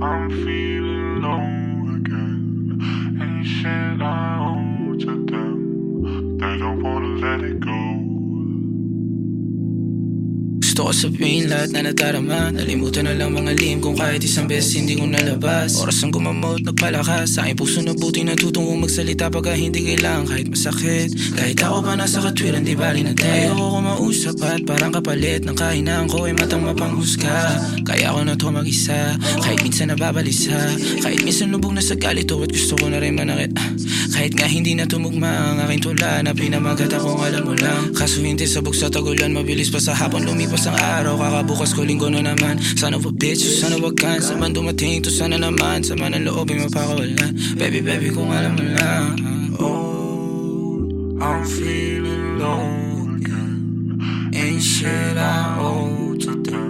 I'm feeling low again. Ain't shit I owe to them. They don't wanna let it go. Gusto ko sabihin lahat na nadarama Nalimutan na lang mga lim kung kahit isang beses hindi ko nalabas. Oras ang gumamot, nagpalakas. Sa aking puso na buti natutong kong magsalita Pagka hindi kailangan kahit masakit. Kahit ako pa nasa katwiran di bali na din Ayoko ko mausap at parang kapalit Ng kahinaan ko ay matang mapanghusga. Kaya ako na to mag-isa Kahit minsan nababalisa. Kahit minsan lubog na sa galito At gusto ko na rin manakit. Ah, Kahit nga hindi na tumugma ang aking tula Na pinamagat akong alam mo lang. Kaso hindi sabog sa tagulan Mabilis pa sa hapon lumipas ang araw. Kakabukas ko linggo na naman. Sana a bitch, so sana wag kan. Sa man dumating to sana naman. Sama ng loob ay mapakawalan Baby, baby, kung alam mo lang. Oh, I'm feeling again. Ain't shit I owe to them